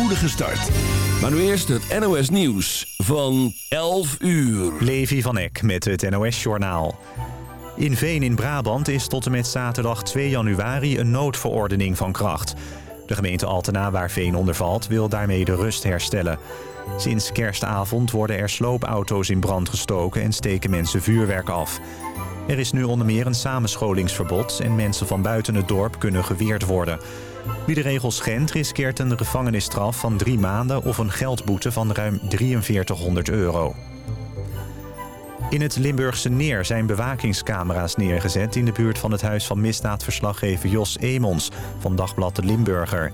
spoedige start. Maar nu eerst het NOS Nieuws van 11 uur. Levi van Eck met het NOS Journaal. In Veen in Brabant is tot en met zaterdag 2 januari een noodverordening van kracht. De gemeente Altena, waar Veen onder valt, wil daarmee de rust herstellen. Sinds kerstavond worden er sloopauto's in brand gestoken en steken mensen vuurwerk af. Er is nu onder meer een samenscholingsverbod en mensen van buiten het dorp kunnen geweerd worden. Wie de regels schendt riskeert een gevangenisstraf van drie maanden of een geldboete van ruim 4300 euro. In het Limburgse Neer zijn bewakingscamera's neergezet... in de buurt van het huis van misdaadverslaggever Jos Emons van Dagblad de Limburger.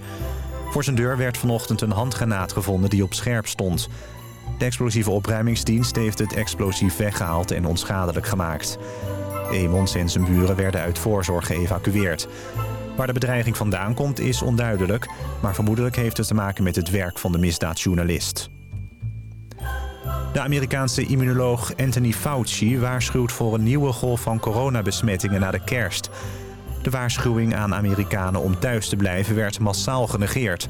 Voor zijn deur werd vanochtend een handgranaat gevonden die op scherp stond. De explosieve opruimingsdienst heeft het explosief weggehaald en onschadelijk gemaakt. Emons en zijn buren werden uit voorzorg geëvacueerd. Waar de bedreiging vandaan komt is onduidelijk... maar vermoedelijk heeft het te maken met het werk van de misdaadjournalist. De Amerikaanse immunoloog Anthony Fauci waarschuwt voor een nieuwe golf van coronabesmettingen na de kerst. De waarschuwing aan Amerikanen om thuis te blijven werd massaal genegeerd.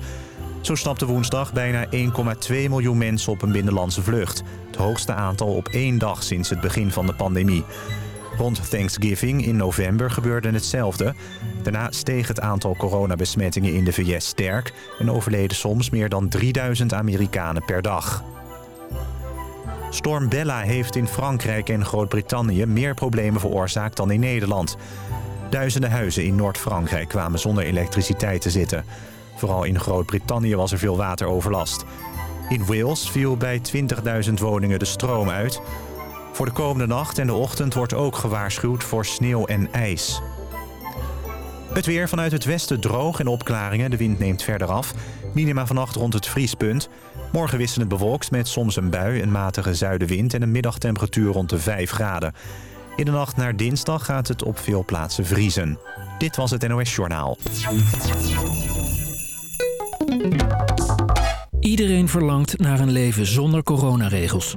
Zo stapte woensdag bijna 1,2 miljoen mensen op een binnenlandse vlucht. Het hoogste aantal op één dag sinds het begin van de pandemie. Rond Thanksgiving in november gebeurde hetzelfde. Daarna steeg het aantal coronabesmettingen in de VS sterk... en overleden soms meer dan 3000 Amerikanen per dag. Storm Bella heeft in Frankrijk en Groot-Brittannië meer problemen veroorzaakt dan in Nederland. Duizenden huizen in Noord-Frankrijk kwamen zonder elektriciteit te zitten. Vooral in Groot-Brittannië was er veel wateroverlast. In Wales viel bij 20.000 woningen de stroom uit. Voor de komende nacht en de ochtend wordt ook gewaarschuwd voor sneeuw en ijs. Het weer vanuit het westen droog en opklaringen. De wind neemt verder af. Minima vannacht rond het vriespunt. Morgen wisselend bewolkt met soms een bui, een matige zuidenwind... en een middagtemperatuur rond de 5 graden. In de nacht naar dinsdag gaat het op veel plaatsen vriezen. Dit was het NOS Journaal. Iedereen verlangt naar een leven zonder coronaregels.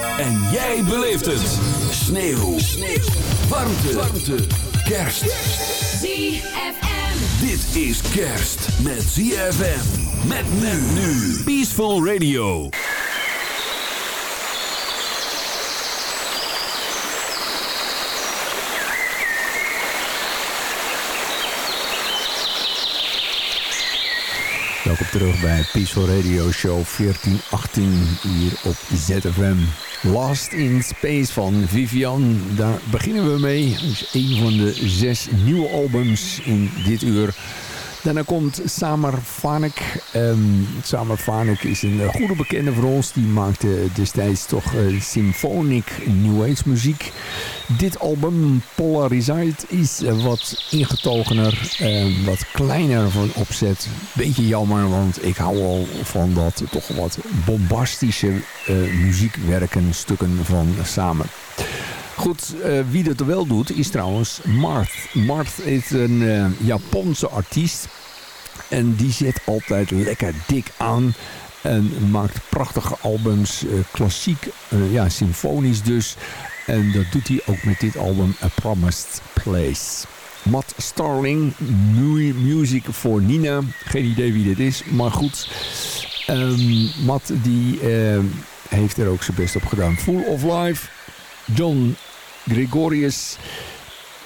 En jij beleeft het. Sneeuw. Sneeuw. Warmte. Warmte. Kerst. ZFM. Dit is kerst met ZFM. Met men nu. Peaceful Radio. Welkom terug bij Peaceful Radio Show 1418 hier op ZFM. Last in Space van Vivian, daar beginnen we mee. Dat is een van de zes nieuwe albums in dit uur. Daarna komt Samer Vanek. Um, Samer Vanek is een goede bekende voor ons. Die maakte destijds toch uh, symphonic New Age muziek. Dit album, Polarized, is wat ingetogener. Uh, wat kleiner van opzet. Beetje jammer, want ik hou al van dat toch wat bombastische muziekwerken, stukken van Samer. Goed, uh, wie dat wel doet is trouwens Marth. Marth is een uh, Japanse artiest. En die zet altijd lekker dik aan. En maakt prachtige albums. Uh, klassiek, ja, symfonisch dus. En dat doet hij ook met dit album A Promised Place. Matt Starling, Music voor Nina. Geen idee wie dit is, maar goed. Um, Matt die heeft er ook zijn best op gedaan. Full of Life, John Gregorius.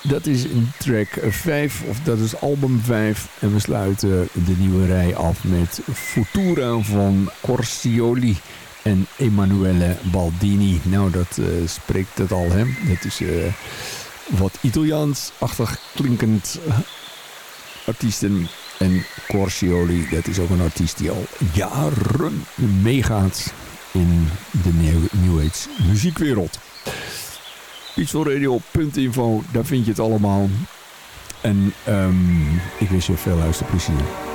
Dat is een track 5, of dat is album 5. En we sluiten de nieuwe rij af met Futura van Corsioli en Emanuele Baldini. Nou, dat uh, spreekt het al, hè. Dat is uh, wat Italiaans-achtig klinkend uh, artiesten. En Corsioli, dat is ook een artiest die al jaren meegaat in de New Age muziekwereld. Peacefulradio.info, daar vind je het allemaal. En um, ik wens je veel luisterplezier.